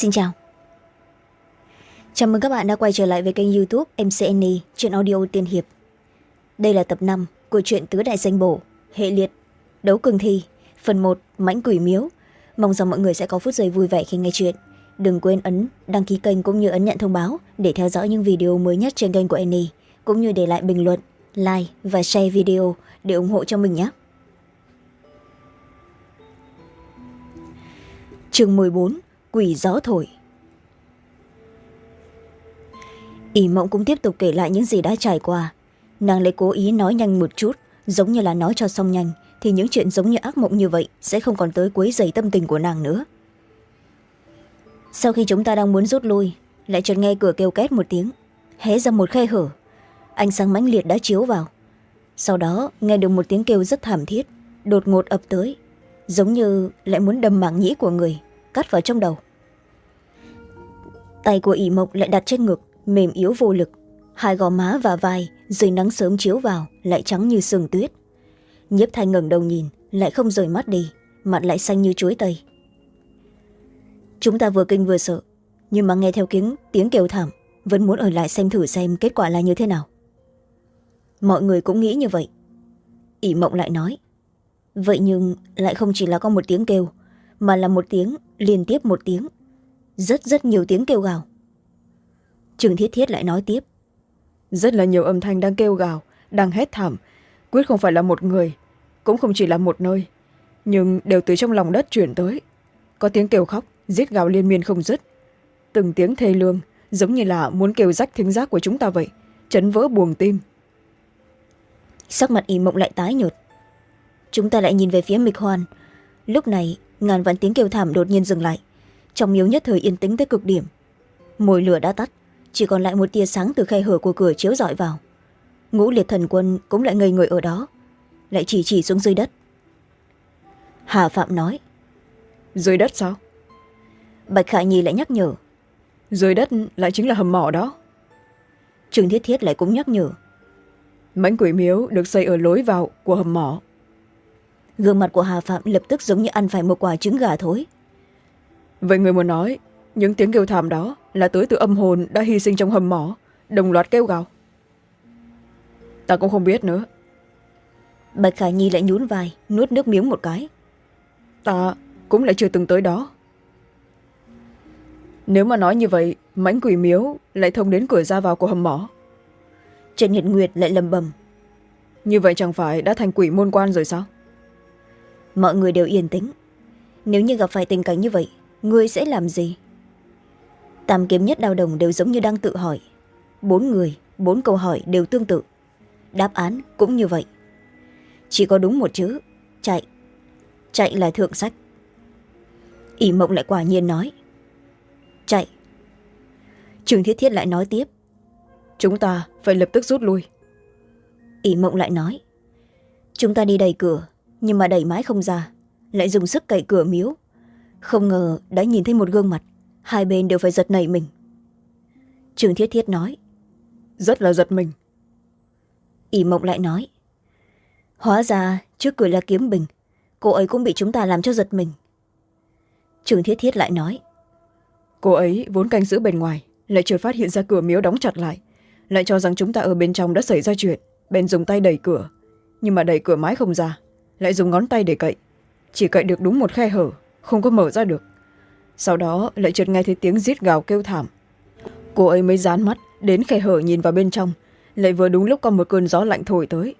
xin chào. Chào mừng các bạn đã quay trở lại với kênh youtube mcn chuyện audio tiên hiệp. Đây là tập năm của truyện tứ đại danh bổ, hệ liệt, đấu cường thi, phần một, mãnh quỷ miếu. Mong rằng mọi người sẽ có phút giây vui vẻ khi nghe chuyện. Đừng quên ấn đăng ký kênh cũng như ấn nhận thông báo để theo dõi những video mới nhất trên kênh của Annie cũng như để lại bình luận, like và share video để ủng hộ cho mình nhé. Chương mười bốn quỷ gió thổi. Ỷ mộng cũng tiếp tục kể lại những gì đã trải qua. Nàng lại cố ý nói nhanh một chút, giống như là nói cho xong nhanh, thì những chuyện giống như ác mộng như vậy sẽ không còn tới quấy dày tâm tình của nàng nữa. Sau khi chúng ta đang muốn rút lui, lại chợt nghe cửa kêu két một tiếng, hé ra một khe hở. Ánh sáng mãnh liệt đã chiếu vào. Sau đó, nghe được một tiếng kêu rất thảm thiết, đột ngột ập tới, giống như lại muốn đâm mảng nhĩ của người cắt vào trong đầu. Tay của ỷ mộc lại đặt trên ngực, mềm yếu vô lực. Hai gò má và vai dưới nắng sớm chiếu vào lại trắng như sương tuyết. Nhiếp thanh ngẩng đầu nhìn, lại không rời mắt đi, mặt lại xanh như chuối tây. Chúng ta vừa kinh vừa sợ, nhưng mà nghe theo tiếng tiếng kêu thảm, vẫn muốn ở lại xem thử xem kết quả là như thế nào. Mọi người cũng nghĩ như vậy. Ỷ mộng lại nói, vậy nhưng lại không chỉ là có một tiếng kêu mà là một tiếng liên tiếp một tiếng. Rất rất nhiều tiếng kêu gào. Trường thiết thiết lại nói tiếp. Rất là nhiều âm thanh đang kêu gào đang hét thảm. Quyết không phải là một người cũng không chỉ là một nơi nhưng đều từ trong lòng đất chuyển tới. Có tiếng kêu khóc giết gào liên miên không dứt. Từng tiếng thê lương giống như là muốn kêu rách thính giác của chúng ta vậy chấn vỡ buồng tim. Sắc mặt ỉ mộng lại tái nhợt. Chúng ta lại nhìn về phía mịch hoan lúc này ngàn vạn tiếng kêu thảm đột nhiên dừng lại. Trong miếu nhất thời yên tĩnh tới cực điểm. Mồi lửa đã tắt chỉ còn lại một tia sáng từ khe hở của cửa chiếu rọi vào. Ngũ liệt thần quân cũng lại ngây người ở đó lại chỉ chỉ xuống dưới đất. Hà phạm nói dưới đất sao? Bạch khả nhi lại nhắc nhở dưới đất lại chính là hầm mỏ đó. Trương thiết thiết lại cũng nhắc nhở mãnh quỷ miếu được xây ở lối vào của hầm mỏ gương mặt của hà phạm lập tức giống như ăn phải một quả trứng gà thối. Vậy người muốn nói những tiếng kêu thảm đó là tới từ âm hồn đã hy sinh trong hầm mỏ đồng loạt kêu gào. Ta cũng không biết nữa. Bạch khả nhi lại nhún vai nuốt nước miếng một cái. Ta cũng lại chưa từng tới đó. Nếu mà nói như vậy mãnh quỷ miếu lại thông đến cửa ra vào của hầm mỏ. Trần nhật nguyệt lại lầm bầm. Như vậy chẳng phải đã thành quỷ môn quan rồi sao mọi người đều yên tĩnh. Nếu như gặp phải tình cảnh như vậy, ngươi sẽ làm gì? Tam kiếm nhất đao đồng đều giống như đang tự hỏi. Bốn người, bốn câu hỏi đều tương tự. Đáp án cũng như vậy. Chỉ có đúng một chữ, chạy. Chạy là thượng sách. Ỷ mộng lại quả nhiên nói. Chạy. Trường thiết thiết lại nói tiếp. Chúng ta phải lập tức rút lui. Ỷ mộng lại nói. Chúng ta đi đầy cửa nhưng mà đẩy mãi không ra lại dùng sức cậy cửa miếu. Không ngờ đã nhìn thấy một gương mặt hai bên đều phải giật nảy mình. Trường thiết thiết nói rất là giật mình. Ỷ mộng lại nói hóa ra trước cửa là kiếm bình cô ấy cũng bị chúng ta làm cho giật mình. Trường thiết thiết lại nói cô ấy vốn canh giữ bên ngoài lại chưa phát hiện ra cửa miếu đóng chặt lại lại cho rằng chúng ta ở bên trong đã xảy ra chuyện bèn dùng tay đẩy cửa. Nhưng mà đẩy cửa mãi không ra lại dùng ngón tay để cậy. Chỉ cậy được đúng một khe hở không có mở ra được. Sau đó lại chợt nghe thấy tiếng rít gào kêu thảm. Cô ấy mới dán mắt đến khe hở nhìn vào bên trong lại vừa đúng lúc có một cơn gió lạnh thổi tới.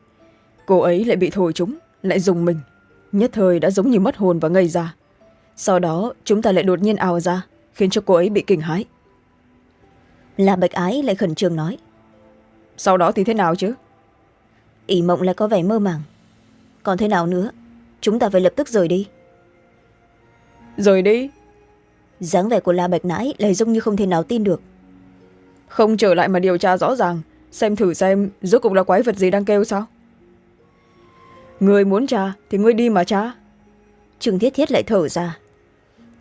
Cô ấy lại bị thổi chúng lại dùng mình. Nhất thời đã giống như mất hồn và ngây ra. Sau đó chúng ta lại đột nhiên ào ra khiến cho cô ấy bị kinh hãi. Là bạch ái lại khẩn trương nói. Sau đó thì thế nào chứ? Ỷ mộng lại có vẻ mơ màng còn thế nào nữa? Chúng ta phải lập tức rời đi. Rời đi? Dáng vẻ của la bạch nãi lại giống như không thể nào tin được. Không trở lại mà điều tra rõ ràng xem thử xem rốt cuộc là quái vật gì đang kêu sao? Người muốn tra thì ngươi đi mà tra. Trương thiết thiết lại thở ra.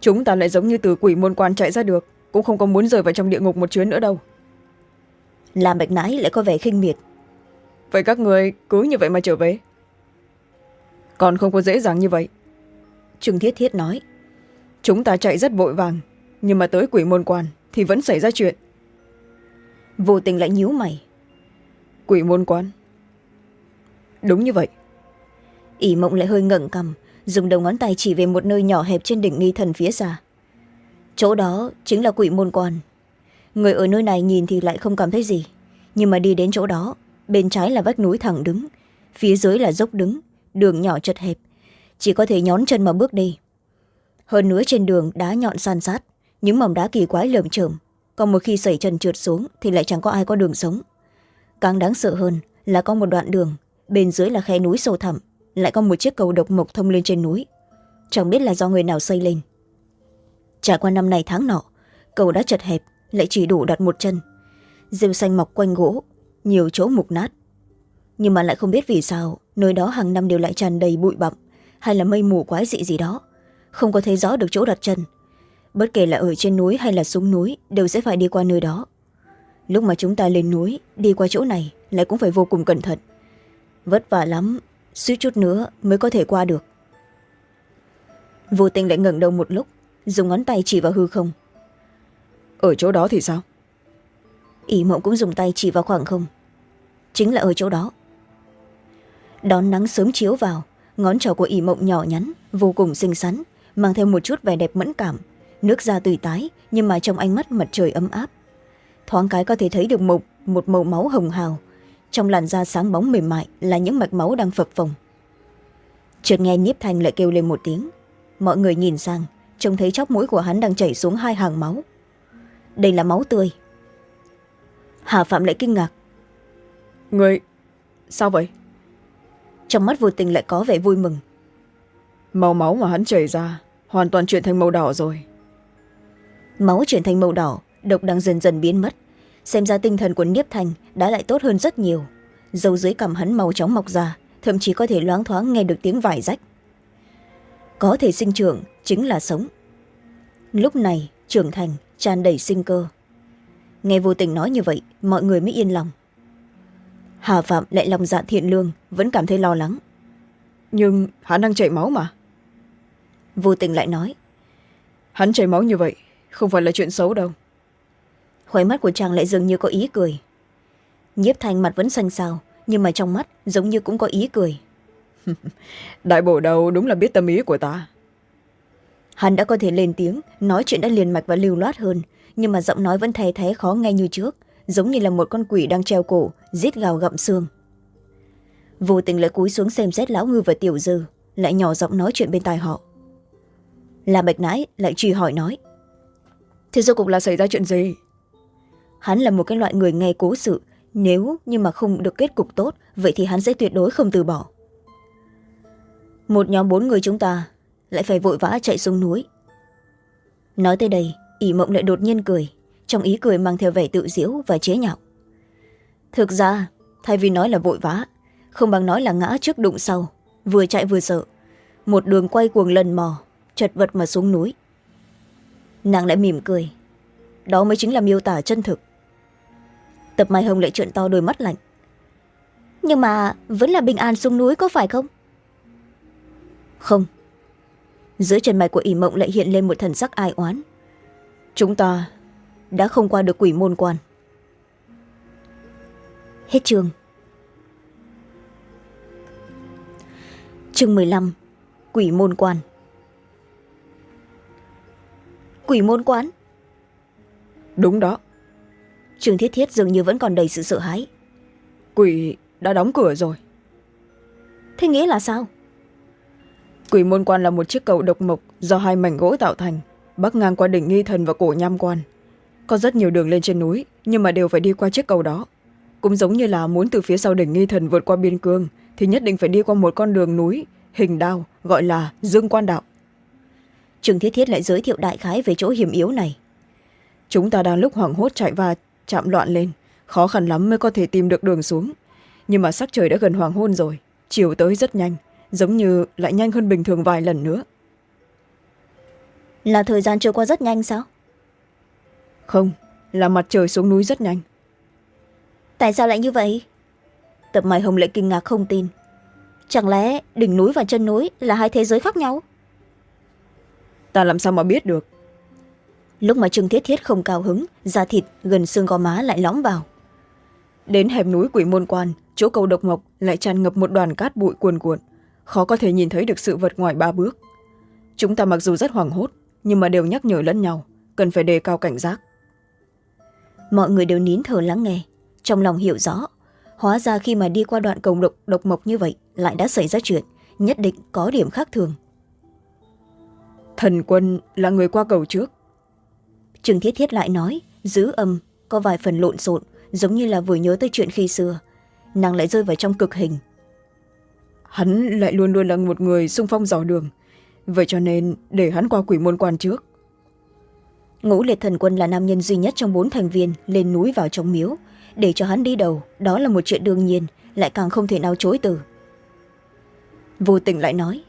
Chúng ta lại giống như từ quỷ môn quan chạy ra được cũng không có muốn rời vào trong địa ngục một chuyến nữa đâu. Làm bạch nãi lại có vẻ khinh miệt. Vậy các người cứ như vậy mà trở về còn không có dễ dàng như vậy. Trương thiết thiết nói, chúng ta chạy rất vội vàng, nhưng mà tới quỷ môn quan thì vẫn xảy ra chuyện. Vô tình lại nhíu mày. Quỷ môn quan? Đúng như vậy. Ỷ mộng lại hơi ngẩng cằm dùng đầu ngón tay chỉ về một nơi nhỏ hẹp trên đỉnh nghi thần phía xa. Chỗ đó chính là quỷ môn quan. Người ở nơi này nhìn thì lại không cảm thấy gì, nhưng mà đi đến chỗ đó, bên trái là vách núi thẳng đứng, phía dưới là dốc đứng đường nhỏ chật hẹp. Chỉ có thể nhón chân mà bước đi. Hơn nữa trên đường đá nhọn san sát, những mỏng đá kỳ quái lởm chởm. Còn một khi xảy chân trượt xuống thì lại chẳng có ai có đường sống. Càng đáng sợ hơn là có một đoạn đường, bên dưới là khe núi sâu thẳm, lại có một chiếc cầu độc mộc thông lên trên núi. Chẳng biết là do người nào xây lên. Trải qua năm này tháng nọ, cầu đã chật hẹp, lại chỉ đủ đặt một chân. Rêu xanh mọc quanh gỗ, nhiều chỗ mục nát. Nhưng mà lại không biết vì sao nơi đó hàng năm đều lại tràn đầy bụi bặm hay là mây mù quái dị gì đó. Không có thấy rõ được chỗ đặt chân. Bất kể là ở trên núi hay là xuống núi đều sẽ phải đi qua nơi đó. Lúc mà chúng ta lên núi đi qua chỗ này lại cũng phải vô cùng cẩn thận. Vất vả lắm suýt chút nữa mới có thể qua được. Vô tình lại ngẩng đầu một lúc dùng ngón tay chỉ vào hư không. Ở chỗ đó thì sao? Ỷ mộng cũng dùng tay chỉ vào khoảng không. Chính là ở chỗ đó đón nắng sớm chiếu vào. Ngón trỏ của ỷ mộng nhỏ nhắn vô cùng xinh xắn mang theo một chút vẻ đẹp mẫn cảm. Nước da tùy tái nhưng mà trong ánh mắt mặt trời ấm áp. Thoáng cái có thể thấy được một, một màu máu hồng hào. Trong làn da sáng bóng mềm mại là những mạch máu đang phập phồng. Chợt nghe nhiếp thanh lại kêu lên một tiếng. Mọi người nhìn sang trông thấy chóc mũi của hắn đang chảy xuống hai hàng máu. Đây là máu tươi. Hà phạm lại kinh ngạc. Người sao vậy? Trong mắt vô tình lại có vẻ vui mừng. Màu máu mà hắn chảy ra hoàn toàn chuyển thành màu đỏ rồi. Máu chuyển thành màu đỏ độc đang dần dần biến mất. Xem ra tinh thần của niếp thanh đã lại tốt hơn rất nhiều. Dầu dưới cằm hắn màu chóng mọc ra thậm chí có thể loáng thoáng nghe được tiếng vải rách. Có thể sinh trưởng chính là sống. Lúc này trưởng thành tràn đầy sinh cơ. Nghe vô tình nói như vậy mọi người mới yên lòng hà phạm lại lòng dạ thiện lương vẫn cảm thấy lo lắng. Nhưng hắn đang chảy máu mà. Vô tình lại nói hắn chảy máu như vậy không phải là chuyện xấu đâu. Khóe mắt của chàng lại dường như có ý cười. Nhiếp thanh mặt vẫn xanh xao nhưng mà trong mắt giống như cũng có ý cười. Đại bổ đầu đúng là biết tâm ý của ta. Hắn đã có thể lên tiếng nói chuyện đã liền mạch và lưu loát hơn nhưng mà giọng nói vẫn thay thế khó nghe như trước giống như là một con quỷ đang treo cổ rít gào gặm xương. Vô tình lại cúi xuống xem xét lão ngư và tiểu dư lại nhỏ giọng nói chuyện bên tai họ. Là bạch nãi lại truy hỏi nói thế rốt cuộc là xảy ra chuyện gì? Hắn là một cái loại người nghe cố sự nếu như mà không được kết cục tốt vậy thì hắn sẽ tuyệt đối không từ bỏ. Một nhóm bốn người chúng ta lại phải vội vã chạy xuống núi. Nói tới đây ỷ mộng lại đột nhiên cười trong ý cười mang theo vẻ tự diễu và chế nhạo. Thực ra, thay vì nói là vội vã, không bằng nói là ngã trước đụng sau, vừa chạy vừa sợ. Một đường quay cuồng lần mò, chật vật mà xuống núi. Nàng lại mỉm cười. Đó mới chính là miêu tả chân thực. Tập mai hồng lại trợn to đôi mắt lạnh. Nhưng mà vẫn là bình an xuống núi có phải không? Không. Giữa chân mày của ỷ mộng lại hiện lên một thần sắc ai oán. Chúng ta đã không qua được quỷ môn quan. Hết chương. Chương mười lăm quỷ môn quan. Quỷ môn quán đúng đó. Trường thiết thiết dường như vẫn còn đầy sự sợ hãi. Quỷ đã đóng cửa rồi. Thế nghĩa là sao? Quỷ môn quan là một chiếc cầu độc mộc do hai mảnh gỗ tạo thành bắc ngang qua đỉnh nghi thần và cổ nham quan có rất nhiều đường lên trên núi nhưng mà đều phải đi qua chiếc cầu đó. Cũng giống như là muốn từ phía sau đỉnh nghi thần vượt qua biên cương thì nhất định phải đi qua một con đường núi hình đao gọi là dương quan đạo. Trường thiết thiết lại giới thiệu đại khái về chỗ hiểm yếu này. Chúng ta đang lúc hoảng hốt chạy và chạm loạn lên khó khăn lắm mới có thể tìm được đường xuống. Nhưng mà sắc trời đã gần hoàng hôn rồi chiều tới rất nhanh giống như lại nhanh hơn bình thường vài lần nữa. Là thời gian trôi qua rất nhanh sao không là mặt trời xuống núi rất nhanh. Tại sao lại như vậy? Tập mai hồng lại kinh ngạc không tin. Chẳng lẽ đỉnh núi và chân núi là hai thế giới khác nhau? Ta làm sao mà biết được? Lúc mà trương thiết thiết không cao hứng da thịt gần xương gò má lại lõm vào. Đến hẻm núi quỷ môn quan chỗ cầu độc mộc lại tràn ngập một đoàn cát bụi cuồn cuộn. Khó có thể nhìn thấy được sự vật ngoài ba bước. Chúng ta mặc dù rất hoảng hốt nhưng mà đều nhắc nhở lẫn nhau cần phải đề cao cảnh giác mọi người đều nín thở lắng nghe. Trong lòng hiểu rõ hóa ra khi mà đi qua đoạn cầu độc, độc mộc như vậy lại đã xảy ra chuyện nhất định có điểm khác thường. Thần quân là người qua cầu trước. Trương thiết thiết lại nói giữ âm có vài phần lộn xộn giống như là vừa nhớ tới chuyện khi xưa. Nàng lại rơi vào trong cực hình. Hắn lại luôn luôn là một người sung phong dò đường. Vậy cho nên để hắn qua quỷ môn quan trước ngũ liệt thần quân là nam nhân duy nhất trong bốn thành viên lên núi vào trong miếu. Để cho hắn đi đầu đó là một chuyện đương nhiên lại càng không thể nào chối từ. Vô tình lại nói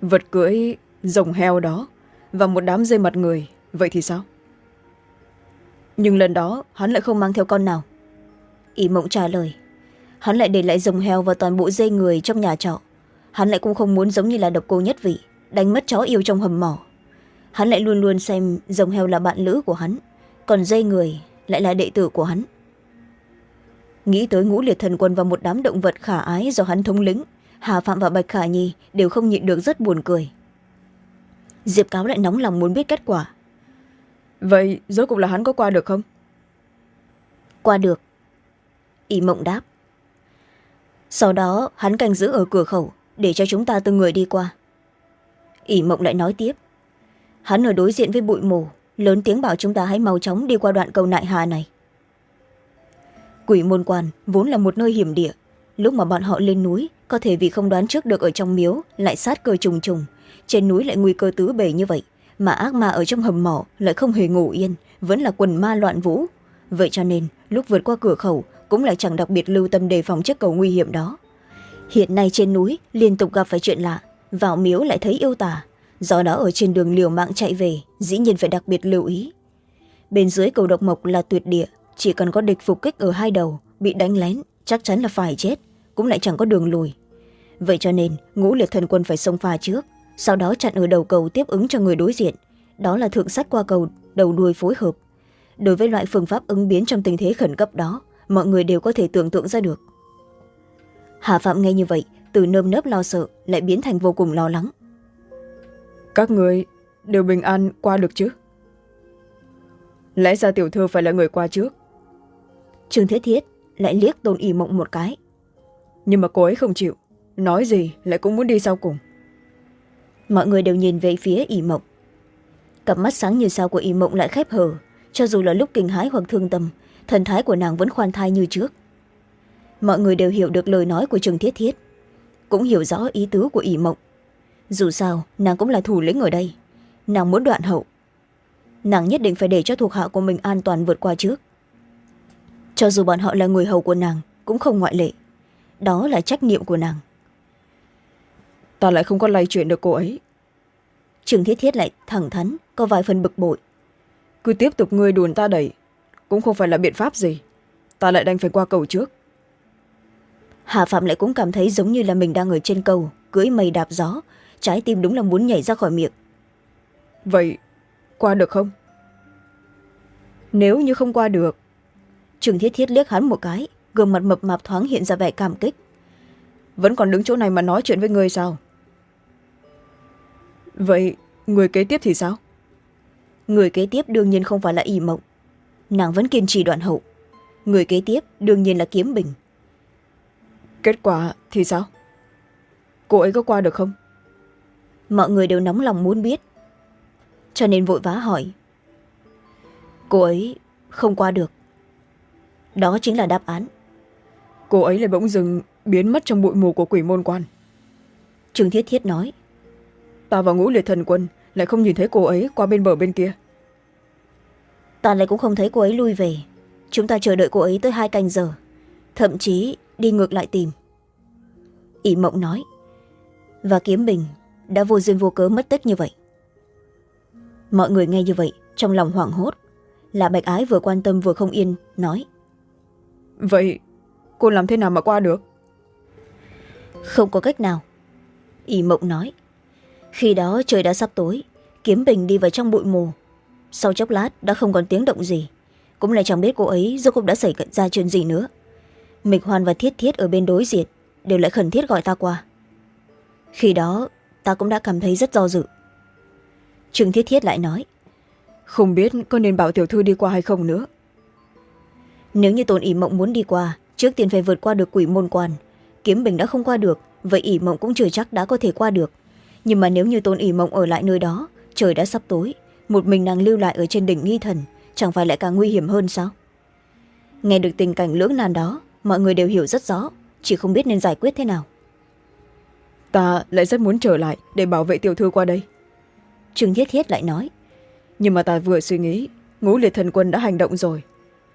vật cưỡi rồng heo đó và một đám dây mặt người vậy thì sao? Nhưng lần đó hắn lại không mang theo con nào. Ỷ mộng trả lời hắn lại để lại rồng heo và toàn bộ dây người trong nhà trọ. Hắn lại cũng không muốn giống như là độc cô nhất vị đánh mất chó yêu trong hầm mỏ hắn lại luôn luôn xem rồng heo là bạn lữ của hắn còn dây người lại là đệ tử của hắn. Nghĩ tới ngũ liệt thần quân và một đám động vật khả ái do hắn thống lĩnh hà phạm và bạch khả nhi đều không nhịn được rất buồn cười. Diệp cáo lại nóng lòng muốn biết kết quả. Vậy rốt cuộc là hắn có qua được không? Qua được. Ỷ mộng đáp. Sau đó hắn canh giữ ở cửa khẩu để cho chúng ta từng người đi qua. Ỷ mộng lại nói tiếp hắn ở đối diện với bụi mù, lớn tiếng bảo chúng ta hãy mau chóng đi qua đoạn cầu nại hà này. Quỷ môn quan vốn là một nơi hiểm địa. Lúc mà bọn họ lên núi, có thể vì không đoán trước được ở trong miếu, lại sát cơ trùng trùng. Trên núi lại nguy cơ tứ bề như vậy, mà ác ma ở trong hầm mỏ lại không hề ngủ yên, vẫn là quần ma loạn vũ. Vậy cho nên, lúc vượt qua cửa khẩu, cũng lại chẳng đặc biệt lưu tâm đề phòng chiếc cầu nguy hiểm đó. Hiện nay trên núi, liên tục gặp phải chuyện lạ, vào miếu lại thấy yêu tả do đó ở trên đường liều mạng chạy về, dĩ nhiên phải đặc biệt lưu ý. Bên dưới cầu độc mộc là tuyệt địa, chỉ cần có địch phục kích ở hai đầu, bị đánh lén, chắc chắn là phải chết, cũng lại chẳng có đường lùi. Vậy cho nên, ngũ liệt thần quân phải xông pha trước, sau đó chặn ở đầu cầu tiếp ứng cho người đối diện. Đó là thượng sách qua cầu, đầu đuôi phối hợp. Đối với loại phương pháp ứng biến trong tình thế khẩn cấp đó, mọi người đều có thể tưởng tượng ra được. Hà phạm nghe như vậy, từ nơm nớp lo sợ, lại biến thành vô cùng lo lắng các người đều bình an qua được chứ? Lẽ ra tiểu thư phải là người qua trước. Trương thiết thiết lại liếc tôn y mộng một cái. Nhưng mà cô ấy không chịu. Nói gì lại cũng muốn đi sau cùng. Mọi người đều nhìn về phía ỷ mộng. Cặp mắt sáng như sao của ỷ mộng lại khép hờ cho dù là lúc kinh hãi hoặc thương tâm thần thái của nàng vẫn khoan thai như trước. Mọi người đều hiểu được lời nói của trường thiết thiết cũng hiểu rõ ý tứ của ỷ mộng dù sao nàng cũng là thủ lĩnh ở đây. Nàng muốn đoạn hậu. Nàng nhất định phải để cho thuộc hạ của mình an toàn vượt qua trước. Cho dù bọn họ là người hầu của nàng cũng không ngoại lệ. Đó là trách nhiệm của nàng. Ta lại không có lay chuyện được cô ấy. Trường thiết thiết lại thẳng thắn có vài phần bực bội. Cứ tiếp tục ngươi đùn ta đẩy cũng không phải là biện pháp gì. Ta lại đành phải qua cầu trước. Hà phạm lại cũng cảm thấy giống như là mình đang ở trên cầu cưỡi mây đạp gió trái tim đúng là muốn nhảy ra khỏi miệng. Vậy qua được không? Nếu như không qua được trường thiết thiết liếc hắn một cái gương mặt mập mạp thoáng hiện ra vẻ cảm kích. Vẫn còn đứng chỗ này mà nói chuyện với ngươi sao? Vậy người kế tiếp thì sao? Người kế tiếp đương nhiên không phải là ỷ mộng. Nàng vẫn kiên trì đoạn hậu. Người kế tiếp đương nhiên là kiếm bình. Kết quả thì sao? Cô ấy có qua được không mọi người đều nóng lòng muốn biết. Cho nên vội vã hỏi. Cô ấy không qua được. Đó chính là đáp án. Cô ấy lại bỗng dừng biến mất trong bụi mù của quỷ môn quan. Trương thiết thiết nói. Ta và ngũ liệt thần quân lại không nhìn thấy cô ấy qua bên bờ bên kia. Ta lại cũng không thấy cô ấy lui về. Chúng ta chờ đợi cô ấy tới hai canh giờ. Thậm chí đi ngược lại tìm. Ỷ mộng nói. Và kiếm bình đã vô duyên vô cớ mất tích như vậy. Mọi người nghe như vậy trong lòng hoảng hốt là bạch ái vừa quan tâm vừa không yên nói. Vậy cô làm thế nào mà qua được? Không có cách nào ỷ mộng nói. Khi đó trời đã sắp tối kiếm bình đi vào trong bụi mù. Sau chốc lát đã không còn tiếng động gì cũng lại chẳng biết cô ấy rốt cuộc đã xảy ra chuyện gì nữa. Mịch hoan và thiết thiết ở bên đối diện đều lại khẩn thiết gọi ta qua. Khi đó ta cũng đã cảm thấy rất do dự. Trương thiết thiết lại nói không biết có nên bảo tiểu thư đi qua hay không nữa. Nếu như tôn ỉ mộng muốn đi qua trước tiên phải vượt qua được quỷ môn quan. Kiếm bình đã không qua được vậy ỉ mộng cũng chưa chắc đã có thể qua được. Nhưng mà nếu như tôn ỉ mộng ở lại nơi đó trời đã sắp tối một mình nàng lưu lại ở trên đỉnh nghi thần chẳng phải lại càng nguy hiểm hơn sao? Nghe được tình cảnh lưỡng nan đó mọi người đều hiểu rất rõ chỉ không biết nên giải quyết thế nào ta lại rất muốn trở lại để bảo vệ tiểu thư qua đây. Trương thiết thiết lại nói. Nhưng mà ta vừa suy nghĩ ngũ liệt thần quân đã hành động rồi.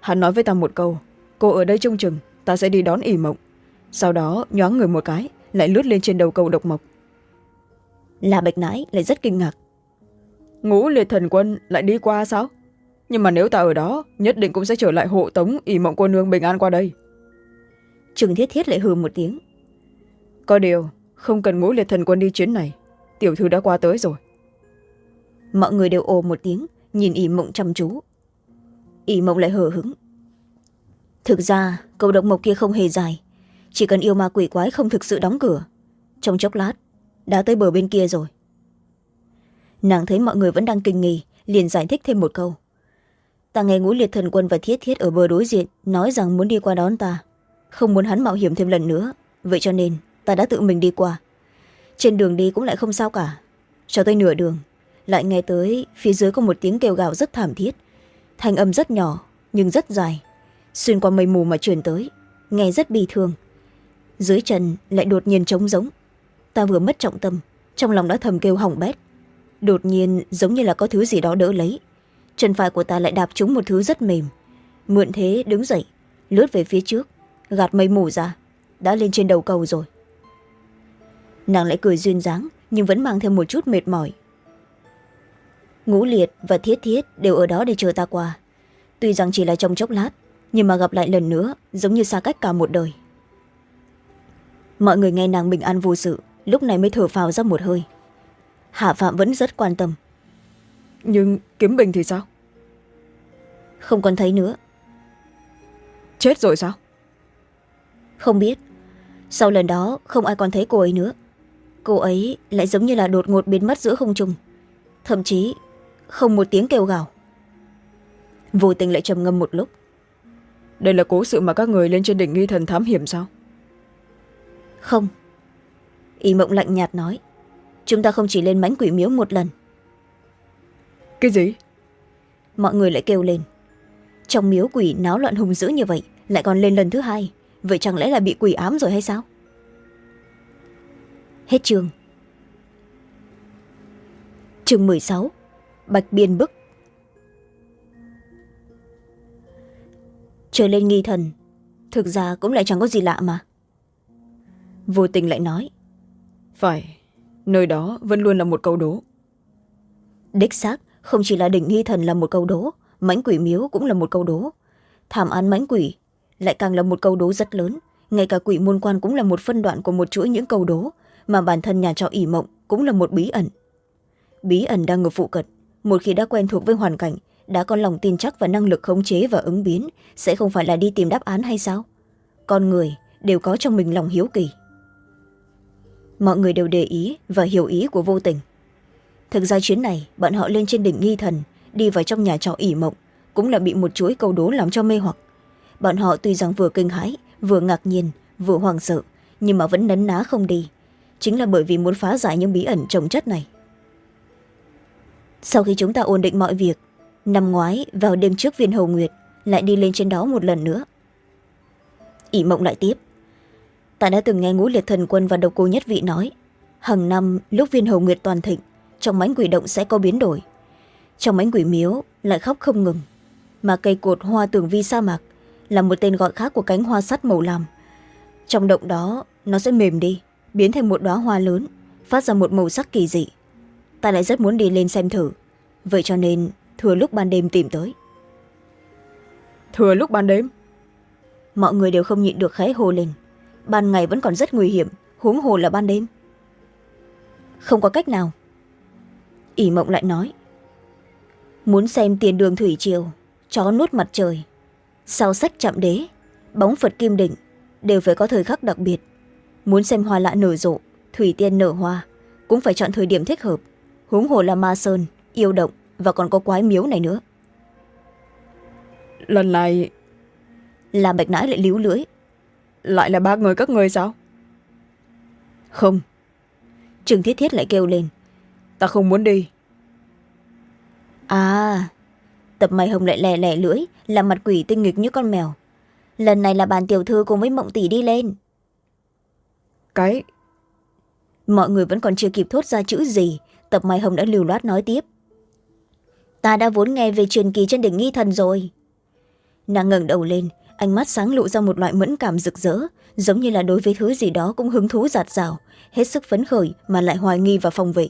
Hắn nói với ta một câu cô ở đây trông chừng ta sẽ đi đón ỉ mộng. Sau đó nhoáng người một cái lại lướt lên trên đầu cầu độc mộc. Là bạch nãi lại rất kinh ngạc. Ngũ liệt thần quân lại đi qua sao? Nhưng mà nếu ta ở đó nhất định cũng sẽ trở lại hộ tống ỉ mộng cô nương bình an qua đây. Trương thiết thiết lại hừ một tiếng. Có điều không cần ngũ liệt thần quân đi chuyến này. Tiểu thư đã qua tới rồi. Mọi người đều ồ một tiếng, nhìn ỉ mộng chăm chú. Ỉ mộng lại hờ hứng thực ra cầu động mộc kia không hề dài. Chỉ cần yêu ma quỷ quái không thực sự đóng cửa. Trong chốc lát, đã tới bờ bên kia rồi. Nàng thấy mọi người vẫn đang kinh nghi, liền giải thích thêm một câu. Ta nghe ngũ liệt thần quân và thiết thiết ở bờ đối diện nói rằng muốn đi qua đón ta. Không muốn hắn mạo hiểm thêm lần nữa, vậy cho nên ta đã tự mình đi qua. Trên đường đi cũng lại không sao cả. Cho tới nửa đường, lại nghe tới phía dưới có một tiếng kêu gào rất thảm thiết. Thanh âm rất nhỏ, nhưng rất dài. Xuyên qua mây mù mà truyền tới, nghe rất bi thương. Dưới chân lại đột nhiên trống giống ta vừa mất trọng tâm, trong lòng đã thầm kêu hỏng bét. Đột nhiên giống như là có thứ gì đó đỡ lấy. Chân phải của ta lại đạp trúng một thứ rất mềm. Mượn thế đứng dậy, lướt về phía trước, gạt mây mù ra. Đã lên trên đầu cầu rồi nàng lại cười duyên dáng nhưng vẫn mang thêm một chút mệt mỏi. Ngũ liệt và thiết thiết đều ở đó để chờ ta qua. Tuy rằng chỉ là trong chốc lát nhưng mà gặp lại lần nữa giống như xa cách cả một đời. Mọi người nghe nàng bình an vô sự lúc này mới thở phào ra một hơi. Hạ phạm vẫn rất quan tâm. Nhưng kiếm bình thì sao? Không còn thấy nữa. Chết rồi sao? Không biết. Sau lần đó không ai còn thấy cô ấy nữa cô ấy lại giống như là đột ngột biến mất giữa không trung. Thậm chí không một tiếng kêu gào. Vô tình lại trầm ngâm một lúc. Đây là cố sự mà các người lên trên đỉnh nghi thần thám hiểm sao? Không. Y mộng lạnh nhạt nói chúng ta không chỉ lên mánh quỷ miếu một lần. Cái gì? Mọi người lại kêu lên. Trong miếu quỷ náo loạn hùng dữ như vậy lại còn lên lần thứ hai. Vậy chẳng lẽ là bị quỷ ám rồi hay sao hết chương. Chương mười sáu bạch biên bức. Trở lên nghi thần thực ra cũng lại chẳng có gì lạ mà. Vô tình lại nói phải nơi đó vẫn luôn là một câu đố. Đích xác không chỉ là đỉnh nghi thần là một câu đố mãnh quỷ miếu cũng là một câu đố. Thảm án mãnh quỷ lại càng là một câu đố rất lớn ngay cả quỷ môn quan cũng là một phân đoạn của một chuỗi những câu đố mà bản thân nhà trọ ỉ mộng cũng là một bí ẩn. Bí ẩn đang ở phụ cận, một khi đã quen thuộc với hoàn cảnh, đã có lòng tin chắc và năng lực khống chế và ứng biến, sẽ không phải là đi tìm đáp án hay sao? Con người đều có trong mình lòng hiếu kỳ. Mọi người đều để ý và hiểu ý của vô tình. Thực ra chuyến này, bọn họ lên trên đỉnh nghi thần, đi vào trong nhà trọ ỉ mộng, cũng là bị một chuỗi câu đố làm cho mê hoặc. Bọn họ tuy rằng vừa kinh hãi, vừa ngạc nhiên, vừa hoảng sợ, nhưng mà vẫn nấn ná không đi chính là bởi vì muốn phá giải những bí ẩn trồng chất này. Sau khi chúng ta ổn định mọi việc, năm ngoái, vào đêm trước viên hầu nguyệt, lại đi lên trên đó một lần nữa. Ỷ mộng lại tiếp. Ta đã từng nghe ngũ liệt thần quân và độc cô nhất vị nói, hằng năm, lúc viên hầu nguyệt toàn thịnh, trong mánh quỷ động sẽ có biến đổi. Trong mánh quỷ miếu lại khóc không ngừng, mà cây cột hoa tường vi sa mạc là một tên gọi khác của cánh hoa sắt màu lam. Trong động đó, nó sẽ mềm đi biến thành một đoá hoa lớn phát ra một màu sắc kỳ dị. Ta lại rất muốn đi lên xem thử. Vậy cho nên thừa lúc ban đêm tìm tới. Thừa lúc ban đêm? Mọi người đều không nhịn được khẽ hồ lên. Ban ngày vẫn còn rất nguy hiểm huống hồ là ban đêm. Không có cách nào. Ỷ mộng lại nói. Muốn xem tiền đường thủy triều chó nuốt mặt trời. Sao sách chạm đế bóng phật kim đỉnh đều phải có thời khắc đặc biệt muốn xem hoa lạ nở rộ thủy tiên nở hoa cũng phải chọn thời điểm thích hợp. Huống hồ là ma sơn yêu động và còn có quái miếu này nữa. Lần này là bạch nãi lại líu lưỡi. lại là ba người các người sao? Không. Trương thiết thiết lại kêu lên. Ta không muốn đi. À tập mày hồng lại lè lè lưỡi làm mặt quỷ tinh nghịch như con mèo. Lần này là bàn tiểu thư cùng với mộng tỷ đi lên cái. Mọi người vẫn còn chưa kịp thốt ra chữ gì, tập mai hồng đã lưu loát nói tiếp. Ta đã vốn nghe về truyền kỳ trên đỉnh nghi thần rồi. Nàng ngẩng đầu lên, ánh mắt sáng lộ ra một loại mẫn cảm rực rỡ, giống như là đối với thứ gì đó cũng hứng thú giạt rào, hết sức phấn khởi mà lại hoài nghi và phòng vệ.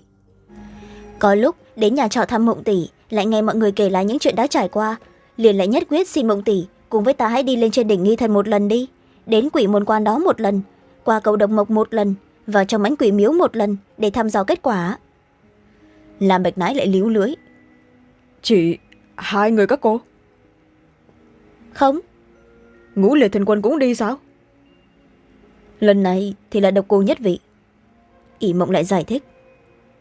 Có lúc, đến nhà trọ thăm mộng tỷ, lại nghe mọi người kể lại những chuyện đã trải qua, liền lại nhất quyết xin mộng tỷ cùng với ta hãy đi lên trên đỉnh nghi thần một lần đi, đến quỷ môn quan đó một lần qua cầu đồng mộc một lần vào trong mánh quỷ miếu một lần để thăm dò kết quả. Làm bạch nãi lại líu lưới. Chỉ hai người các cô? Không. Ngũ liệt thần quân cũng đi sao? Lần này thì là độc cô nhất vị. ỷ mộng lại giải thích.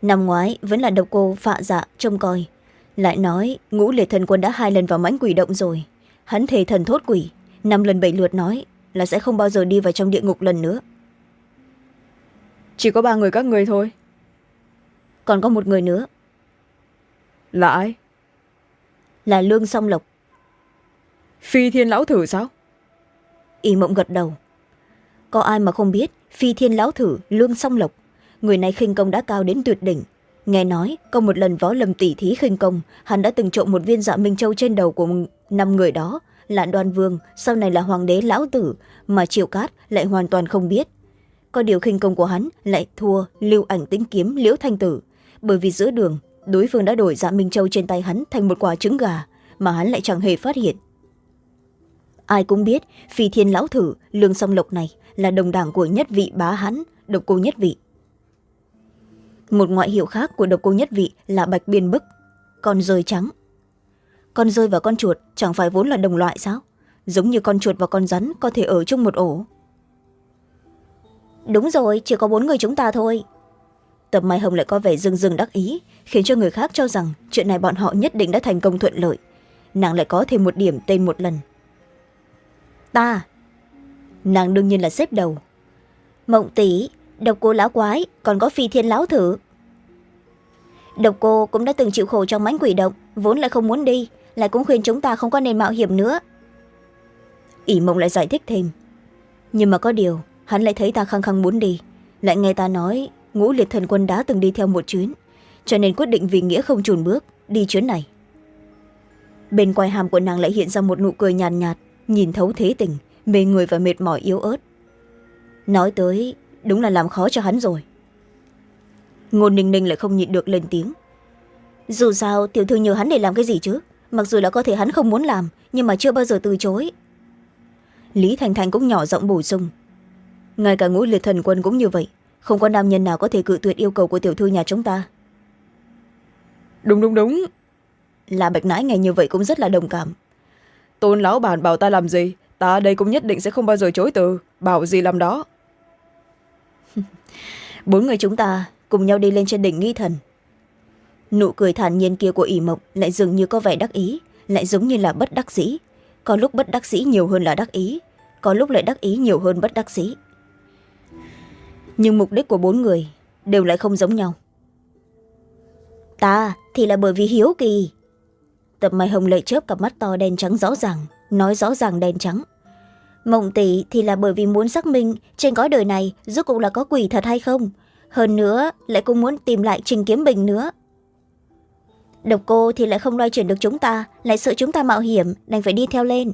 Năm ngoái vẫn là độc cô phạ dạ trông coi. Lại nói ngũ liệt thần quân đã hai lần vào mãnh quỷ động rồi. Hắn thề thần thốt quỷ. Năm lần bảy lượt nói là sẽ không bao giờ đi vào trong địa ngục lần nữa chỉ có ba người các người thôi. Còn có một người nữa. Là ai? Là lương song lộc. Phi thiên lão thử sao? Y mộng gật đầu. Có ai mà không biết phi thiên lão thử lương song lộc người này khinh công đã cao đến tuyệt đỉnh. Nghe nói có một lần võ lầm tỉ thí khinh công hắn đã từng trộm một viên dạ minh châu trên đầu của năm người đó là đoan vương sau này là hoàng đế lão tử mà triệu cát lại hoàn toàn không biết có điều khinh công của hắn lại thua lưu ảnh tĩnh kiếm liễu thanh tử. Bởi vì giữa đường, đối phương đã đổi dạ minh châu trên tay hắn thành một quả trứng gà mà hắn lại chẳng hề phát hiện. Ai cũng biết, phi thiên lão thử, lương song lộc này là đồng đảng của nhất vị bá hắn độc cô nhất vị. Một ngoại hiệu khác của độc cô nhất vị là bạch biên bức, con rơi trắng. Con rơi và con chuột chẳng phải vốn là đồng loại sao? Giống như con chuột và con rắn có thể ở chung một ổ đúng rồi, chỉ có bốn người chúng ta thôi. Tập mai hồng lại có vẻ rừng rừng đắc ý, khiến cho người khác cho rằng chuyện này bọn họ nhất định đã thành công thuận lợi. Nàng lại có thêm một điểm tên một lần. Ta. Nàng đương nhiên là xếp đầu. Mộng tỷ, độc cô lão quái, còn có phi thiên lão thử. Độc cô cũng đã từng chịu khổ trong mãnh quỷ động vốn lại không muốn đi, lại cũng khuyên chúng ta không có nên mạo hiểm nữa. ỷ mộng lại giải thích thêm. Nhưng mà có điều hắn lại thấy ta khăng khăng muốn đi. Lại nghe ta nói ngũ liệt thần quân đã từng đi theo một chuyến cho nên quyết định vì nghĩa không chùn bước đi chuyến này. Bên quai hàm của nàng lại hiện ra một nụ cười nhàn nhạt, nhạt nhìn thấu thế tình mê người và mệt mỏi yếu ớt. Nói tới đúng là làm khó cho hắn rồi. Ngôn ninh ninh lại không nhịn được lên tiếng. Dù sao tiểu thư nhờ hắn để làm cái gì chứ? Mặc dù là có thể hắn không muốn làm nhưng mà chưa bao giờ từ chối. Lý thành thành cũng nhỏ giọng bổ sung ngay cả ngũ liệt thần quân cũng như vậy không có nam nhân nào có thể cự tuyệt yêu cầu của tiểu thư nhà chúng ta. Đúng đúng đúng. Là bạch nãi nghe như vậy cũng rất là đồng cảm. Tôn lão bản bảo ta làm gì ta đây cũng nhất định sẽ không bao giờ chối từ bảo gì làm đó. Bốn người chúng ta cùng nhau đi lên trên đỉnh nghi thần. Nụ cười thản nhiên kia của ỷ mộng lại dường như có vẻ đắc ý lại giống như là bất đắc dĩ. Có lúc bất đắc dĩ nhiều hơn là đắc ý có lúc lại đắc ý nhiều hơn bất đắc dĩ nhưng mục đích của bốn người đều lại không giống nhau. Ta thì là bởi vì hiếu kỳ. Tập mày hồng lệ chớp cặp mắt to đen trắng rõ ràng, nói rõ ràng đen trắng. Mộng tỷ thì là bởi vì muốn xác minh trên cõi đời này rốt cuộc là có quỷ thật hay không. Hơn nữa, lại cũng muốn tìm lại trình kiếm bình nữa. Độc cô thì lại không loay chuyển được chúng ta, lại sợ chúng ta mạo hiểm, đành phải đi theo lên.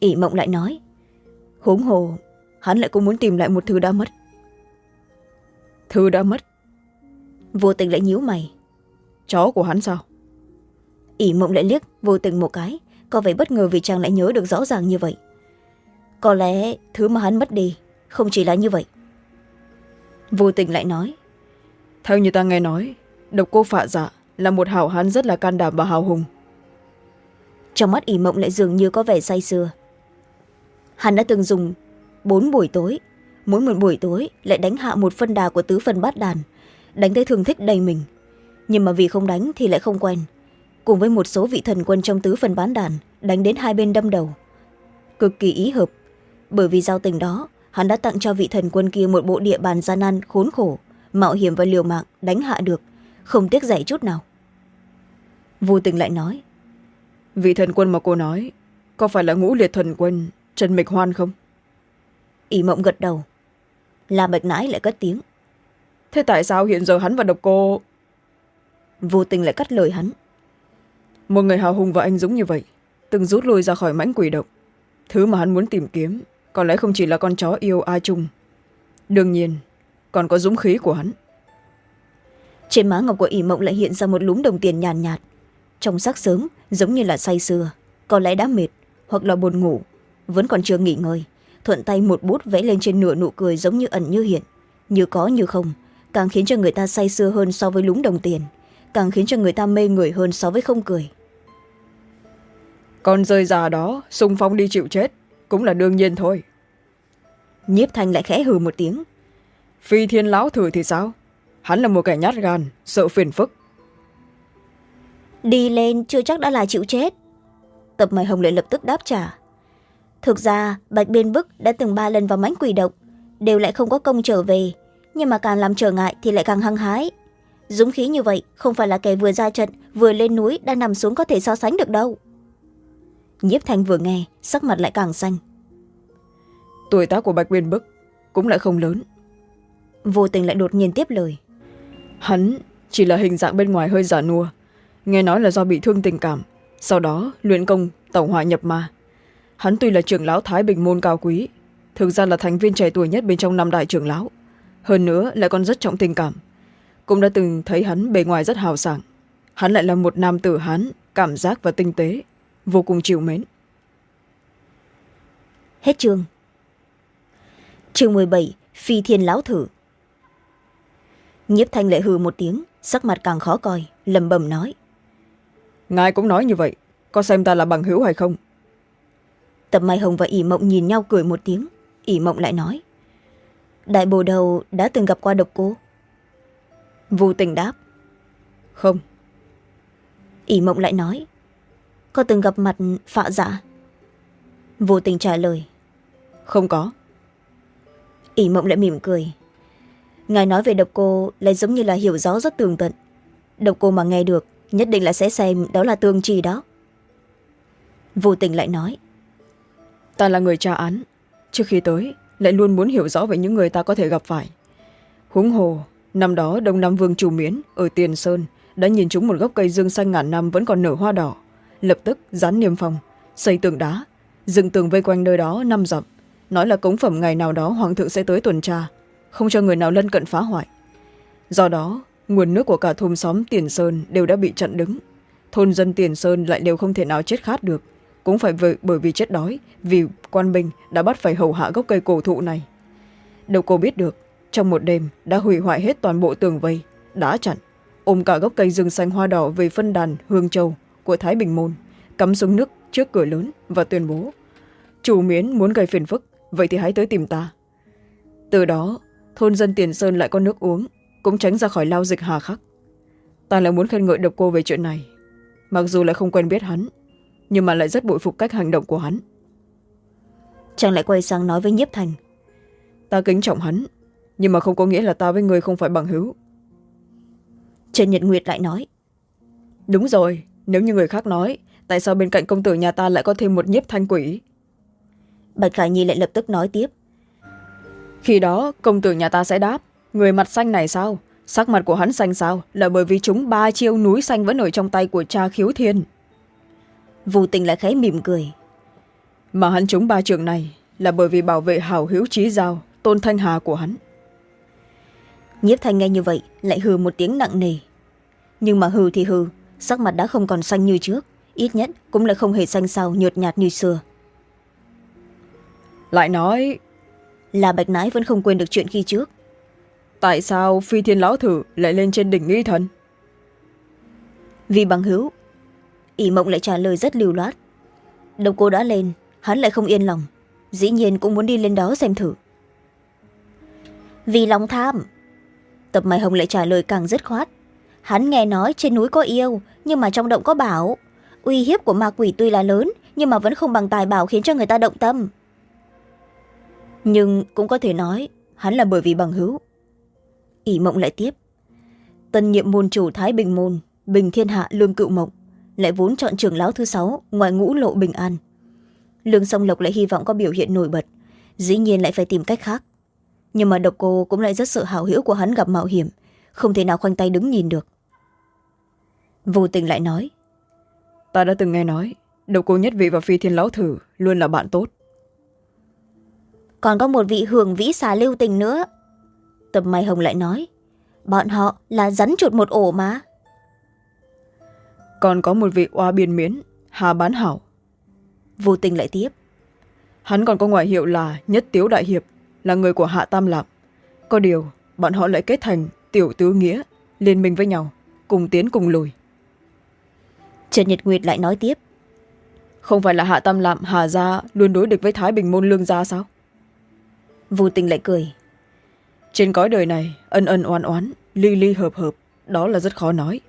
ỷ mộng lại nói, huống hồ, hắn lại cũng muốn tìm lại một thứ đã mất thư đã mất. Vô tình lại nhíu mày. Chó của hắn sao? ỷ mộng lại liếc vô tình một cái có vẻ bất ngờ vì chàng lại nhớ được rõ ràng như vậy. Có lẽ thứ mà hắn mất đi không chỉ là như vậy. Vô tình lại nói theo như ta nghe nói độc cô phạ dạ là một hảo hán rất là can đảm và hào hùng. Trong mắt ỷ mộng lại dường như có vẻ say sưa. Hắn đã từng dùng bốn buổi tối mỗi một buổi tối lại đánh hạ một phân đà của tứ phần bát đàn đánh tới thương thích đầy mình. Nhưng mà vì không đánh thì lại không quen. Cùng với một số vị thần quân trong tứ phần bán đàn đánh đến hai bên đâm đầu. Cực kỳ ý hợp bởi vì giao tình đó hắn đã tặng cho vị thần quân kia một bộ địa bàn gian nan khốn khổ mạo hiểm và liều mạng đánh hạ được không tiếc dạy chút nào. Vô tình lại nói vị thần quân mà cô nói có phải là ngũ liệt thần quân trần mịch hoan không? Ỷ mộng gật đầu la bạch nãi lại cất tiếng. Thế tại sao hiện giờ hắn và độc cô? Vô tình lại cắt lời hắn. Một người hào hùng và anh dũng như vậy từng rút lui ra khỏi mãnh quỷ độc thứ mà hắn muốn tìm kiếm có lẽ không chỉ là con chó yêu a trung. Đương nhiên còn có dũng khí của hắn. Trên má ngọc của ỷ mộng lại hiện ra một lúm đồng tiền nhàn nhạt, nhạt trong sắc sớm giống như là say sưa có lẽ đã mệt hoặc là buồn ngủ vẫn còn chưa nghỉ ngơi thuận tay một bút vẽ lên trên nửa nụ cười giống như ẩn như hiện. Như có như không càng khiến cho người ta say sưa hơn so với lúng đồng tiền càng khiến cho người ta mê người hơn so với không cười. Con rơi già đó xung phong đi chịu chết cũng là đương nhiên thôi. Nhiếp thanh lại khẽ hừ một tiếng. Phi thiên lão thử thì sao? Hắn là một kẻ nhát gan sợ phiền phức. Đi lên chưa chắc đã là chịu chết. Tập mày hồng lại lập tức đáp trả thực ra bạch biên bức đã từng ba lần vào mãnh quỷ độc đều lại không có công trở về. Nhưng mà càng làm trở ngại thì lại càng hăng hái. Dũng khí như vậy không phải là kẻ vừa ra trận vừa lên núi đang nằm xuống có thể so sánh được đâu. Nhiếp thanh vừa nghe sắc mặt lại càng xanh. Tuổi tác của bạch biên bức cũng lại không lớn. Vô tình lại đột nhiên tiếp lời. Hắn chỉ là hình dạng bên ngoài hơi giả nua nghe nói là do bị thương tình cảm sau đó luyện công tẩu hỏa nhập ma hắn tuy là trưởng lão thái bình môn cao quý thực ra là thành viên trẻ tuổi nhất bên trong năm đại trưởng lão hơn nữa lại còn rất trọng tình cảm. Cũng đã từng thấy hắn bề ngoài rất hào sảng hắn lại là một nam tử hán cảm giác và tinh tế vô cùng chịu mến. Hết chương. Chương mười bảy phi thiên lão thử. Nhiếp thanh lệ hừ một tiếng sắc mặt càng khó coi lầm bầm nói. Ngài cũng nói như vậy có xem ta là bằng hữu hay không tập mai hồng và ỷ mộng nhìn nhau cười một tiếng. Ỷ mộng lại nói, đại bồ đầu đã từng gặp qua độc cô? Vô tình đáp, không. Ỷ mộng lại nói, có từng gặp mặt phạ dạ? Vô tình trả lời, không có. Ỷ mộng lại mỉm cười, ngài nói về độc cô lại giống như là hiểu rõ rất tường tận. Độc cô mà nghe được, nhất định là sẽ xem đó là tương trì đó. Vô tình lại nói ta là người tra án. Trước khi tới, lại luôn muốn hiểu rõ về những người ta có thể gặp phải. Huống hồ, năm đó đông nam vương chủ miến ở tiền sơn đã nhìn chúng một gốc cây dương xanh ngàn năm vẫn còn nở hoa đỏ. Lập tức dán niêm phong, xây tường đá, dựng tường vây quanh nơi đó năm dặm, nói là cống phẩm ngày nào đó hoàng thượng sẽ tới tuần tra, không cho người nào lân cận phá hoại. Do đó, nguồn nước của cả thôn xóm tiền sơn đều đã bị chặn đứng. Thôn dân tiền sơn lại đều không thể nào chết khát được cũng phải bởi vì chết đói, vì quan binh đã bắt phải hầu hạ gốc cây cổ thụ này. Đâu cô biết được, trong một đêm đã hủy hoại hết toàn bộ tường vây, đã chặn, ôm cả gốc cây rừng xanh hoa đỏ về phân đàn hương châu của thái bình môn, cắm xuống nước trước cửa lớn và tuyên bố, chủ miến muốn gây phiền phức, vậy thì hãy tới tìm ta. Từ đó, thôn dân tiền sơn lại có nước uống, cũng tránh ra khỏi lao dịch hà khắc. Ta lại muốn khen ngợi độc cô về chuyện này. Mặc dù lại không quen biết hắn nhưng mà lại rất bội phục cách hành động của hắn. Chàng lại quay sang nói với nhiếp thành. Ta kính trọng hắn nhưng mà không có nghĩa là ta với người không phải bằng hữu. Trần nhật nguyệt lại nói. Đúng rồi nếu như người khác nói tại sao bên cạnh công tử nhà ta lại có thêm một nhiếp thanh quỷ? Bạch khải nhi lại lập tức nói tiếp. Khi đó công tử nhà ta sẽ đáp người mặt xanh này sao? Sắc mặt của hắn xanh sao là bởi vì chúng ba chiêu núi xanh vẫn ở trong tay của cha khiếu thiên vô tình lại khẽ mỉm cười. Mà hắn trúng ba trường này là bởi vì bảo vệ hảo hữu trí giao tôn thanh hà của hắn. Nhiếp thanh nghe như vậy lại hừ một tiếng nặng nề. Nhưng mà hừ thì hừ sắc mặt đã không còn xanh như trước ít nhất cũng lại không hề xanh xao nhợt nhạt như xưa. Lại nói là bạch nái vẫn không quên được chuyện khi trước. Tại sao phi thiên lão thử lại lên trên đỉnh nghi thần? Vì bằng hữu ỷ mộng lại trả lời rất lưu loát. Độc cô đã lên, hắn lại không yên lòng. Dĩ nhiên cũng muốn đi lên đó xem thử. Vì lòng tham, tập mai hồng lại trả lời càng dứt khoát. Hắn nghe nói trên núi có yêu, nhưng mà trong động có bảo. Uy hiếp của ma quỷ tuy là lớn, nhưng mà vẫn không bằng tài bảo khiến cho người ta động tâm. Nhưng cũng có thể nói, hắn là bởi vì bằng hữu. Ỷ mộng lại tiếp. Tân nhiệm môn chủ thái bình môn, bình thiên hạ lương cựu mộng lại vốn chọn trưởng lão thứ sáu ngoài ngũ lộ bình an. Lương song lộc lại hy vọng có biểu hiện nổi bật dĩ nhiên lại phải tìm cách khác. Nhưng mà độc cô cũng lại rất sợ hào hữu của hắn gặp mạo hiểm không thể nào khoanh tay đứng nhìn được. Vô tình lại nói ta đã từng nghe nói độc cô nhất vị và phi thiên lão thử luôn là bạn tốt. Còn có một vị hưởng vĩ xà lưu tình nữa. Tập mai hồng lại nói bọn họ là rắn chuột một ổ mà còn có một vị oa biên miến hà bán hảo. Vô tình lại tiếp. Hắn còn có ngoại hiệu là nhất tiếu đại hiệp là người của hạ tam lạc có điều bọn họ lại kết thành tiểu tứ nghĩa liên minh với nhau cùng tiến cùng lùi. Trần nhật nguyệt lại nói tiếp. Không phải là hạ tam lạm hà gia luôn đối địch với thái bình môn lương gia sao? Vô tình lại cười. Trên cõi đời này ân ân oan oán ly ly hợp hợp đó là rất khó nói.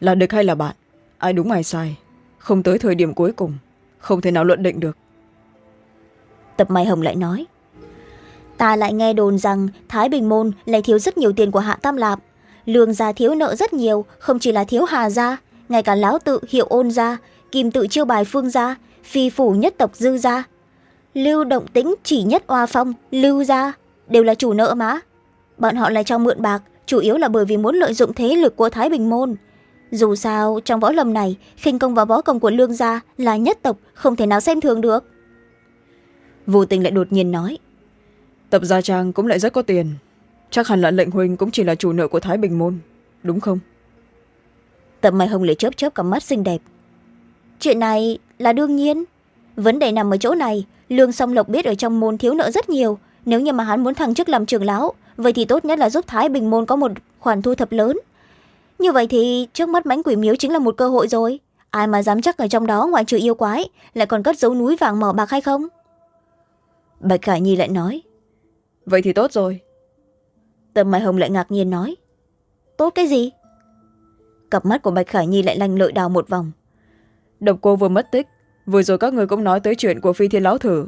Là địch hay là bạn ai đúng ai sai. Không tới thời điểm cuối cùng. Không thể nào luận định được. Tập mai hồng lại nói, ta lại nghe đồn rằng thái bình môn lại thiếu rất nhiều tiền của hạ tam lạp. Lương gia thiếu nợ rất nhiều, không chỉ là thiếu hà gia, ngay cả lão tự, hiệu ôn gia, kim tự chiêu bài phương gia, phi phủ nhất tộc dư gia. Lưu động tĩnh, chỉ nhất oa phong, lưu gia đều là chủ nợ mà. Bọn họ lại cho mượn bạc, chủ yếu là bởi vì muốn lợi dụng thế lực của thái bình môn dù sao trong võ lâm này khinh công và võ công của lương gia là nhất tộc không thể nào xem thường được. Vô tình lại đột nhiên nói tập gia trang cũng lại rất có tiền. Chắc hẳn là lệnh huynh cũng chỉ là chủ nợ của thái bình môn đúng không? Tập mai hồng lại chớp chớp cặp mắt xinh đẹp. Chuyện này là đương nhiên. Vấn đề nằm ở chỗ này lương song lộc biết ở trong môn thiếu nợ rất nhiều. Nếu như mà hắn muốn thăng chức làm trưởng lão vậy thì tốt nhất là giúp thái bình môn có một khoản thu thập lớn như vậy thì trước mắt mãnh quỷ miếu chính là một cơ hội rồi. Ai mà dám chắc ở trong đó ngoại trừ yêu quái lại còn cất dấu núi vàng mỏ bạc hay không? Bạch khải nhi lại nói. Vậy thì tốt rồi. Tầm mai hồng lại ngạc nhiên nói. Tốt cái gì? Cặp mắt của bạch khải nhi lại lanh lợi đào một vòng. Độc cô vừa mất tích vừa rồi các người cũng nói tới chuyện của phi thiên lão thử.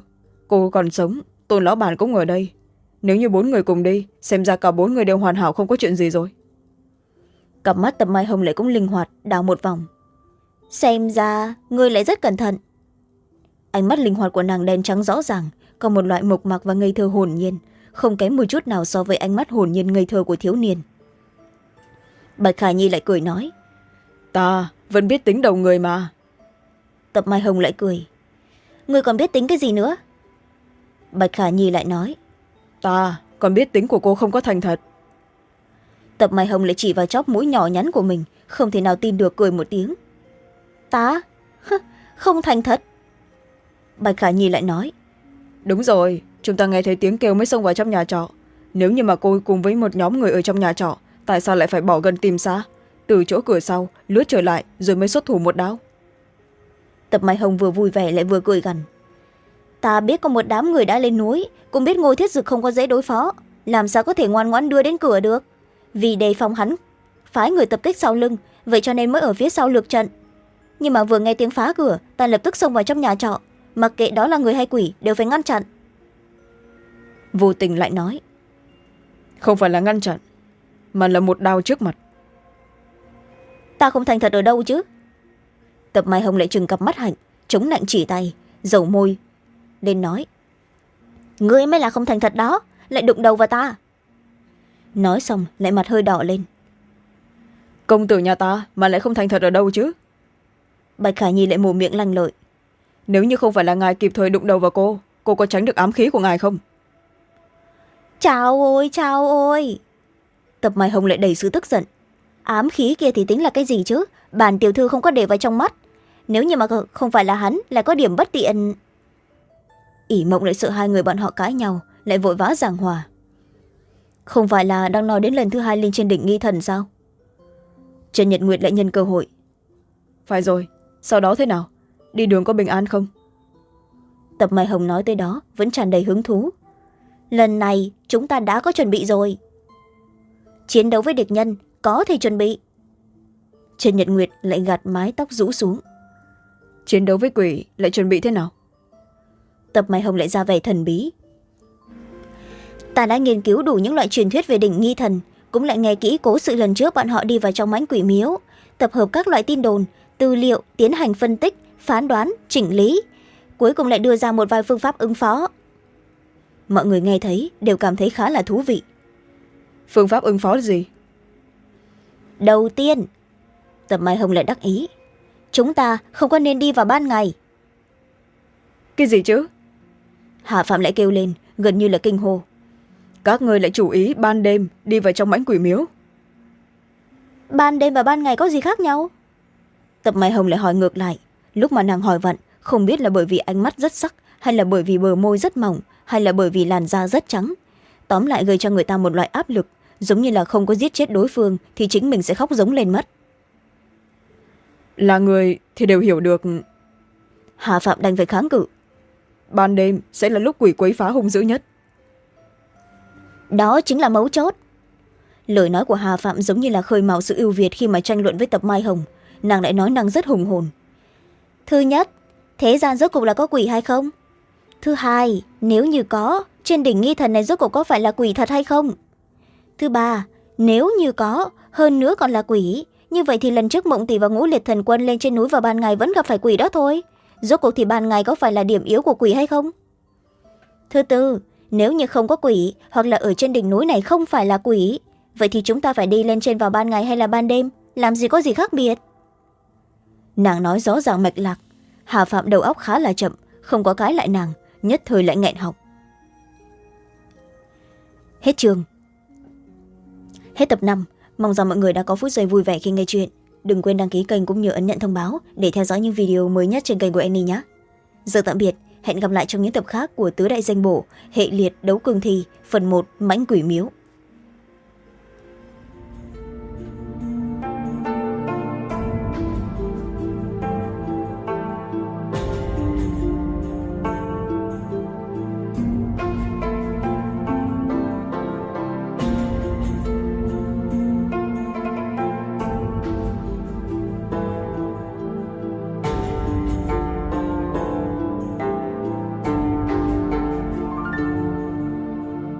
Cô còn sống tôn lão bản cũng ở đây. Nếu như bốn người cùng đi xem ra cả bốn người đều hoàn hảo không có chuyện gì rồi cặp mắt tập mai hồng lại cũng linh hoạt đào một vòng. Xem ra người lại rất cẩn thận. Ánh mắt linh hoạt của nàng đen trắng rõ ràng có một loại mộc mạc và ngây thơ hồn nhiên không kém một chút nào so với ánh mắt hồn nhiên ngây thơ của thiếu niên. Bạch khả nhi lại cười nói ta vẫn biết tính đầu người mà. Tập mai hồng lại cười người còn biết tính cái gì nữa? Bạch khả nhi lại nói ta còn biết tính của cô không có thành thật tập mai hồng lại chỉ vào chóp mũi nhỏ nhắn của mình không thể nào tin được cười một tiếng. Ta? Không thành thật. Bạch khả nhi lại nói. Đúng rồi chúng ta nghe thấy tiếng kêu mới xông vào trong nhà trọ. Nếu như mà cô cùng với một nhóm người ở trong nhà trọ tại sao lại phải bỏ gần tìm xa? Từ chỗ cửa sau lướt trở lại rồi mới xuất thủ một đao. Tập mai hồng vừa vui vẻ lại vừa cười gằn. Ta biết có một đám người đã lên núi cũng biết ngô thiết dực không có dễ đối phó. Làm sao có thể ngoan ngoãn đưa đến cửa được vì đề phòng hắn phái người tập kích sau lưng vậy cho nên mới ở phía sau lược trận. Nhưng mà vừa nghe tiếng phá cửa ta lập tức xông vào trong nhà trọ mặc kệ đó là người hay quỷ đều phải ngăn chặn. Vô tình lại nói không phải là ngăn chặn mà là một đao trước mặt. Ta không thành thật ở đâu chứ? Tập mai hồng lại trừng cặp mắt hạnh chống nạnh chỉ tay dầu môi lên nói ngươi mới là không thành thật đó lại đụng đầu vào ta nói xong lại mặt hơi đỏ lên. Công tử nhà ta mà lại không thành thật ở đâu chứ? Bạch khải nhi lại mù miệng lanh lợi nếu như không phải là ngài kịp thời đụng đầu vào cô cô có tránh được ám khí của ngài không? Chào ôi chào ôi. Tập mai hồng lại đầy sự tức giận. Ám khí kia thì tính là cái gì chứ? Bản tiểu thư không có để vào trong mắt. Nếu như mà không phải là hắn lại có điểm bất tiện. Ỷ mộng lại sợ hai người bọn họ cãi nhau lại vội vã giảng hòa không phải là đang nói đến lần thứ hai lên trên đỉnh nghi thần sao? Trần nhật nguyệt lại nhân cơ hội. Phải rồi sau đó thế nào? Đi đường có bình an không? Tập mai hồng nói tới đó vẫn tràn đầy hứng thú. Lần này chúng ta đã có chuẩn bị rồi. Chiến đấu với địch nhân có thể chuẩn bị. Trần nhật nguyệt lại gạt mái tóc rũ xuống. Chiến đấu với quỷ lại chuẩn bị thế nào? Tập mai hồng lại ra vẻ thần bí ta đã nghiên cứu đủ những loại truyền thuyết về đỉnh nghi thần cũng lại nghe kỹ cố sự lần trước bọn họ đi vào trong mãnh quỷ miếu tập hợp các loại tin đồn tư liệu tiến hành phân tích phán đoán chỉnh lý. Cuối cùng lại đưa ra một vài phương pháp ứng phó. Mọi người nghe thấy đều cảm thấy khá là thú vị. Phương pháp ứng phó là gì? Đầu tiên tập mai hồng lại đắc ý. Chúng ta không có nên đi vào ban ngày. Cái gì chứ? Hà phạm lại kêu lên gần như là kinh hô các người lại chủ ý ban đêm đi vào trong mãnh quỷ miếu. Ban đêm và ban ngày có gì khác nhau? Tập mai hồng lại hỏi ngược lại. Lúc mà nàng hỏi vặn không biết là bởi vì ánh mắt rất sắc hay là bởi vì bờ môi rất mỏng hay là bởi vì làn da rất trắng. Tóm lại gây cho người ta một loại áp lực. Giống như là không có giết chết đối phương thì chính mình sẽ khóc giống lên mất. Là người thì đều hiểu được. Hà phạm đành phải kháng cự. Ban đêm sẽ là lúc quỷ quấy phá hung dữ nhất đó chính là mấu chốt. Lời nói của hà phạm giống như là khơi mào sự ưu việt khi mà tranh luận với tập mai hồng. Nàng lại nói nàng rất hùng hồn. Thứ nhất, thế gian rốt cuộc là có quỷ hay không? Thứ hai, nếu như có, trên đỉnh nghi thần này rốt cuộc có phải là quỷ thật hay không? Thứ ba, nếu như có, hơn nữa còn là quỷ, như vậy thì lần trước mộng tỷ và ngũ liệt thần quân lên trên núi vào ban ngày vẫn gặp phải quỷ đó thôi. Rốt cuộc thì ban ngày có phải là điểm yếu của quỷ hay không? Thứ tư nếu như không có quỷ, hoặc là ở trên đỉnh núi này không phải là quỷ, vậy thì chúng ta phải đi lên trên vào ban ngày hay là ban đêm? Làm gì có gì khác biệt? Nàng nói rõ ràng mạch lạc. Hà phạm đầu óc khá là chậm, không có cái lại nàng, nhất thời lại nghẹn học. Hết trường hết tập năm. Mong rằng mọi người đã có phút giây vui vẻ khi nghe chuyện. Đừng quên đăng ký kênh cũng như ấn nhận thông báo để theo dõi những video mới nhất trên kênh của annie nhé. Giờ tạm biệt hẹn gặp lại trong những tập khác của tứ đại danh bổ, hệ liệt đấu cương thi, phần một, mãnh quỷ miếu.